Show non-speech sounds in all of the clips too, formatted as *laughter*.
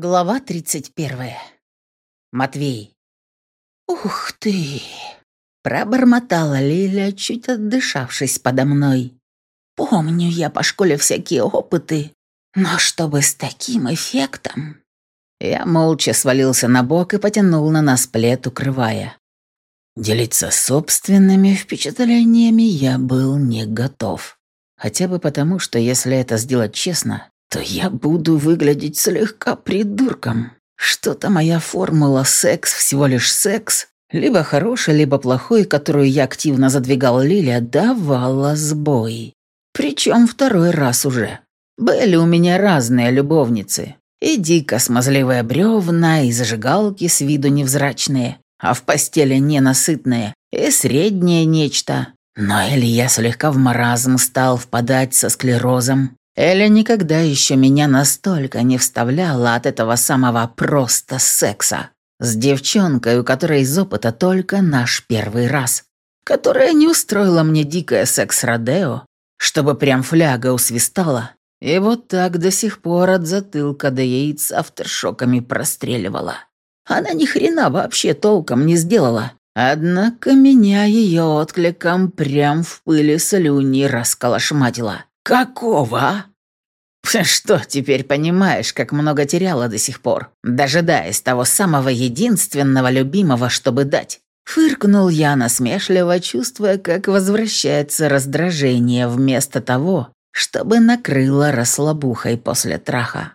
Глава 31. Матвей. «Ух ты!» — пробормотала Лиля, чуть отдышавшись подо мной. «Помню я по школе всякие опыты, но чтобы с таким эффектом...» Я молча свалился на бок и потянул на нас плед, укрывая. Делиться собственными впечатлениями я был не готов. Хотя бы потому, что если это сделать честно, то я буду выглядеть слегка придурком. Что-то моя формула «секс всего лишь секс», либо хороший, либо плохой, которую я активно задвигал Лиля, давала сбой. Причем второй раз уже. Были у меня разные любовницы. И дико смазливые бревна, и зажигалки с виду невзрачные, а в постели ненасытные, и среднее нечто. Но или я слегка в маразм стал впадать со склерозом, Эля никогда еще меня настолько не вставляла от этого самого просто секса. С девчонкой, у которой из опыта только наш первый раз. Которая не устроила мне дикое секс-родео, чтобы прям фляга усвистала. И вот так до сих пор от затылка до яиц авторшоками простреливала. Она ни хрена вообще толком не сделала. Однако меня ее откликом прям в пыли слюни расколошматила. «Какого?» *laughs* «Что теперь понимаешь, как много теряла до сих пор, дожидаясь того самого единственного любимого, чтобы дать?» Фыркнул я насмешливо, чувствуя, как возвращается раздражение вместо того, чтобы накрыло расслабухой после траха.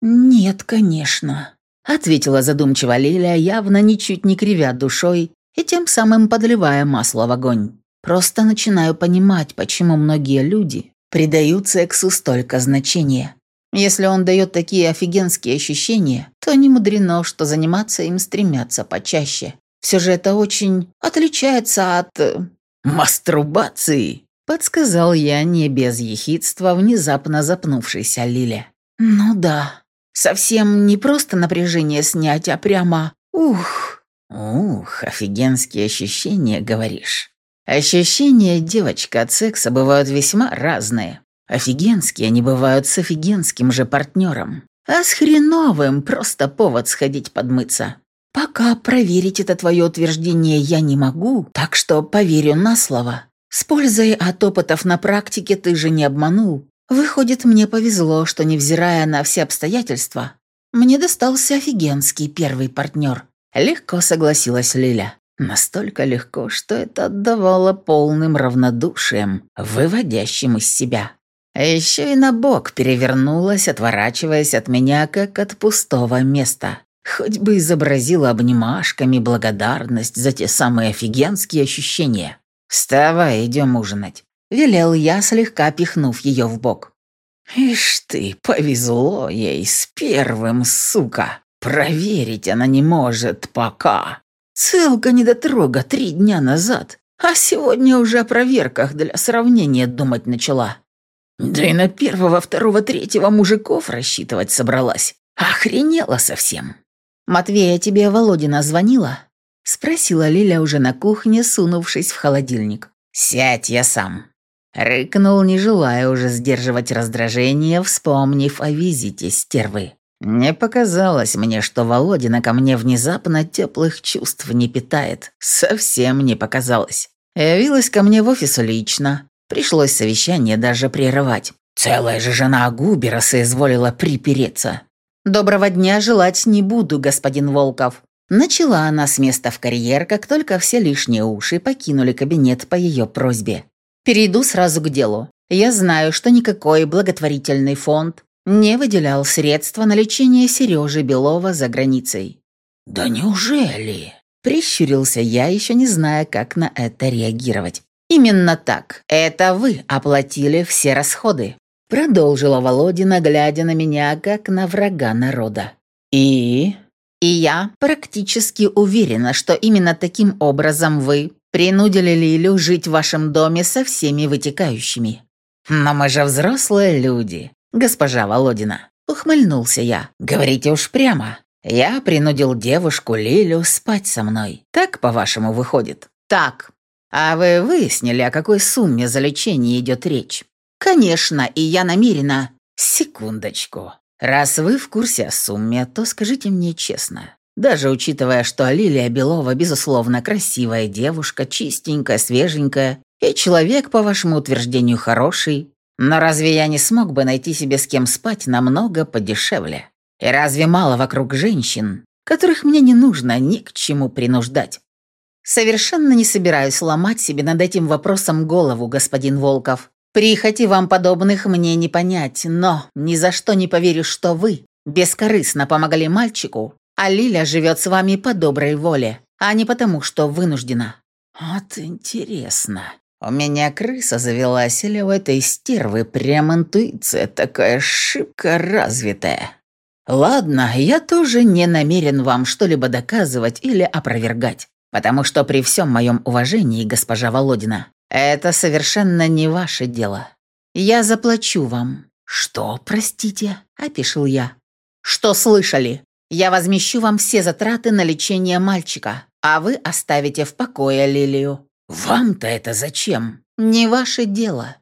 «Нет, конечно», — ответила задумчиво Лиля, явно ничуть не кривя душой и тем самым подливая масло в огонь. «Просто начинаю понимать, почему многие люди придают сексу столько значения. Если он дает такие офигенские ощущения, то не мудрено, что заниматься им стремятся почаще. Все же это очень отличается от... Э, мастурбации, подсказал я не без ехидства внезапно запнувшейся Лиле. Ну да, совсем не просто напряжение снять, а прямо... Ух! Ух, офигенские ощущения, говоришь. Ощущения, девочка, от секса бывают весьма разные. Офигенские они бывают с офигенским же партнером. А с хреновым просто повод сходить подмыться. Пока проверить это твое утверждение я не могу, так что поверю на слово. С пользой от опытов на практике ты же не обманул. Выходит, мне повезло, что, невзирая на все обстоятельства, мне достался офигенский первый партнер. Легко согласилась Лиля. Настолько легко, что это отдавало полным равнодушием, выводящим из себя. А еще и на бок перевернулась, отворачиваясь от меня, как от пустого места. Хоть бы изобразила обнимашками благодарность за те самые офигенские ощущения. «Вставай, идем ужинать», — велел я, слегка пихнув ее в бок. «Ишь ты, повезло ей с первым, сука! Проверить она не может пока!» Целка недотрога три дня назад, а сегодня уже о проверках для сравнения думать начала. Да и на первого, второго, третьего мужиков рассчитывать собралась. Охренела совсем. «Матвея, тебе Володина звонила?» Спросила Лиля уже на кухне, сунувшись в холодильник. «Сядь, я сам». Рыкнул, не желая уже сдерживать раздражение, вспомнив о визите стервы. Не показалось мне, что Володина ко мне внезапно теплых чувств не питает. Совсем не показалось. Явилась ко мне в офис лично. Пришлось совещание даже прерывать. Целая же жена Губера соизволила припереться. «Доброго дня желать не буду, господин Волков». Начала она с места в карьер, как только все лишние уши покинули кабинет по ее просьбе. «Перейду сразу к делу. Я знаю, что никакой благотворительный фонд не выделял средства на лечение Сережи Белова за границей. «Да неужели?» – прищурился я, еще не зная, как на это реагировать. «Именно так. Это вы оплатили все расходы», – продолжила Володина, глядя на меня, как на врага народа. «И?» «И я практически уверена, что именно таким образом вы принудили Лилю жить в вашем доме со всеми вытекающими. Но мы же взрослые люди госпожа Володина». Ухмыльнулся я. «Говорите уж прямо. Я принудил девушку Лилю спать со мной. Так, по-вашему, выходит?» «Так. А вы выяснили, о какой сумме за лечение идет речь?» «Конечно, и я намерена...» «Секундочку». Раз вы в курсе о сумме, то скажите мне честно. Даже учитывая, что Лилия Белова, безусловно, красивая девушка, чистенькая, свеженькая, и человек, по вашему утверждению, хороший, но разве я не смог бы найти себе с кем спать намного подешевле? И разве мало вокруг женщин, которых мне не нужно ни к чему принуждать? Совершенно не собираюсь ломать себе над этим вопросом голову, господин Волков. Прихоти вам подобных мне не понять, но ни за что не поверю, что вы бескорыстно помогали мальчику, а Лиля живет с вами по доброй воле, а не потому, что вынуждена. Вот интересно. У меня крыса завелась, или у этой стервы прям интуиция такая шибко развитая. Ладно, я тоже не намерен вам что-либо доказывать или опровергать, потому что при всем моем уважении, госпожа Володина, это совершенно не ваше дело. Я заплачу вам. Что, простите? Опишил я. Что слышали? Я возмещу вам все затраты на лечение мальчика, а вы оставите в покое Лилию. «Вам-то это зачем?» «Не ваше дело».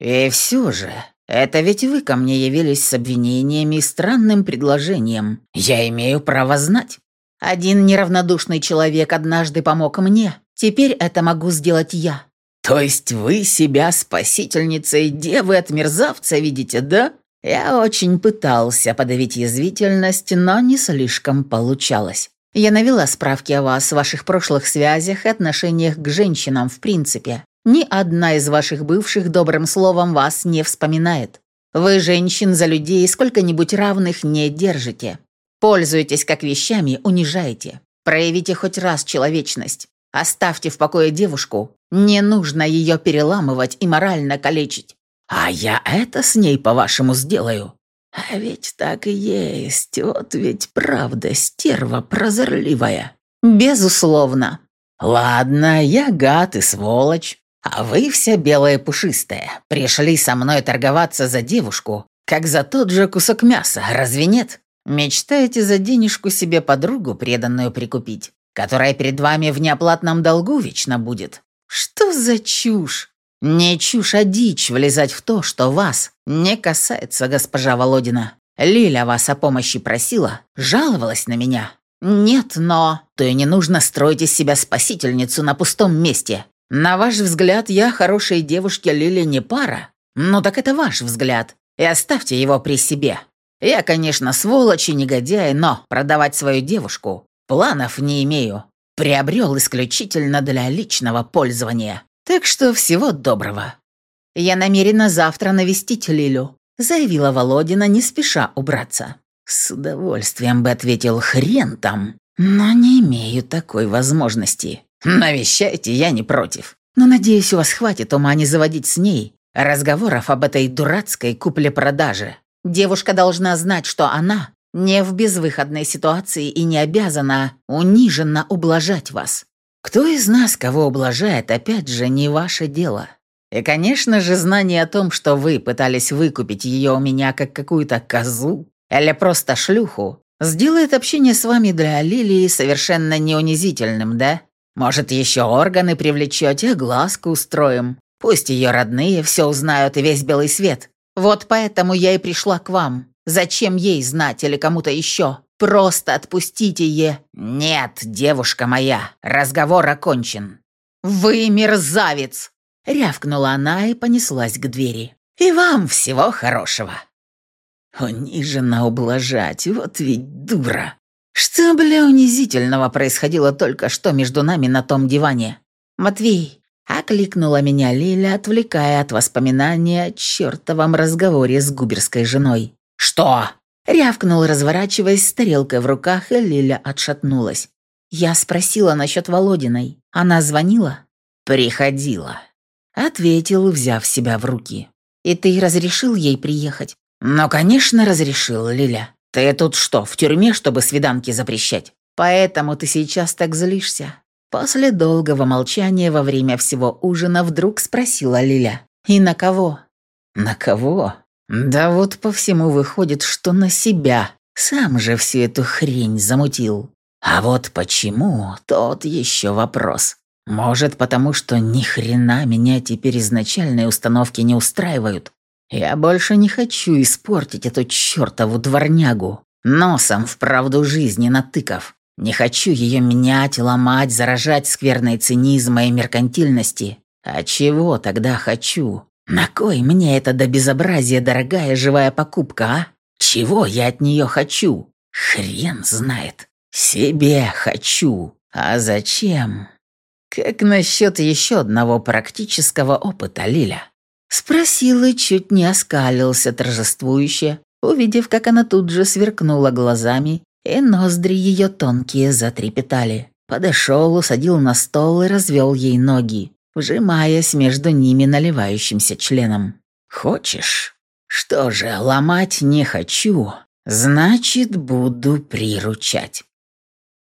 «И все же, это ведь вы ко мне явились с обвинениями и странным предложением. Я имею право знать. Один неравнодушный человек однажды помог мне, теперь это могу сделать я». «То есть вы себя спасительницей девы от мерзавца видите, да?» Я очень пытался подавить язвительность, но не слишком получалось. Я навела справки о вас, ваших прошлых связях и отношениях к женщинам в принципе. Ни одна из ваших бывших добрым словом вас не вспоминает. Вы женщин за людей сколько-нибудь равных не держите. Пользуетесь как вещами, унижаете. Проявите хоть раз человечность. Оставьте в покое девушку. Не нужно ее переламывать и морально калечить. А я это с ней, по-вашему, сделаю. А ведь так и есть, вот ведь правда стерва прозорливая. Безусловно. Ладно, я гад и сволочь, а вы вся белая пушистая. Пришли со мной торговаться за девушку, как за тот же кусок мяса, разве нет? Мечтаете за денежку себе подругу преданную прикупить, которая перед вами в неоплатном долгу вечно будет? Что за чушь? Не чушь, а дичь влезать в то, что вас не касается, госпожа Володина. Лиля вас о помощи просила, жаловалась на меня. Нет, но... То и не нужно строить из себя спасительницу на пустом месте. На ваш взгляд, я хорошей девушке Лили не пара? Ну так это ваш взгляд. И оставьте его при себе. Я, конечно, сволочь и негодяй, но продавать свою девушку планов не имею. Приобрел исключительно для личного пользования. Так что всего доброго. Я намерена завтра навестить Лилю, заявила Володина, не спеша убраться. С удовольствием бы ответил хрен там, но не имею такой возможности. Навещайте, я не против. Но надеюсь, у вас хватит ума не заводить с ней разговоров об этой дурацкой купле-продаже. Девушка должна знать, что она не в безвыходной ситуации и не обязана униженно ублажать вас. Кто из нас кого ублажает, опять же, не ваше дело. И, конечно же, знание о том, что вы пытались выкупить ее у меня как какую-то козу или просто шлюху, сделает общение с вами для Лилии совершенно неунизительным, да? Может, еще органы привлечете, глазку устроим. Пусть ее родные все узнают и весь белый свет. Вот поэтому я и пришла к вам. Зачем ей знать или кому-то еще? Просто отпустите е. Нет, девушка моя, разговор окончен. Вы мерзавец, рявкнула она и понеслась к двери. И вам всего хорошего. Униженно ублажать, вот ведь дура. Что, бля, унизительного происходило только что между нами на том диване? Матвей, окликнула меня Лиля, отвлекая от воспоминания о чертовом разговоре с губерской женой. «Что?» Рявкнул, разворачиваясь с тарелкой в руках, и Лиля отшатнулась. Я спросила насчет Володиной. Она звонила? «Приходила», — ответил, взяв себя в руки. «И ты разрешил ей приехать?» «Ну, конечно, разрешил, Лиля. Ты тут что, в тюрьме, чтобы свиданки запрещать? Поэтому ты сейчас так злишься?» После долгого молчания во время всего ужина вдруг спросила Лиля. «И на кого?» «На кого?» Да вот по всему выходит, что на себя. Сам же всю эту хрень замутил. А вот почему, тот еще вопрос. Может, потому что ни хрена меня теперь изначальные установки не устраивают. Я больше не хочу испортить эту чертову дворнягу, носом в правду жизни натыков. Не хочу ее менять, ломать, заражать скверной цинизма и меркантильности. А чего тогда хочу? На кой мне это до безобразия дорогая живая покупка, а? Чего я от нее хочу? Хрен знает. Себе хочу. А зачем? Как насчет еще одного практического опыта, Лиля? Спросил и чуть не оскалился торжествующе, увидев, как она тут же сверкнула глазами, и ноздри ее тонкие затрепетали. Подошел, усадил на стол и развел ей ноги, вжимаясь между ними наливающимся членом. «Хочешь? Что же, ломать не хочу, значит, буду приручать».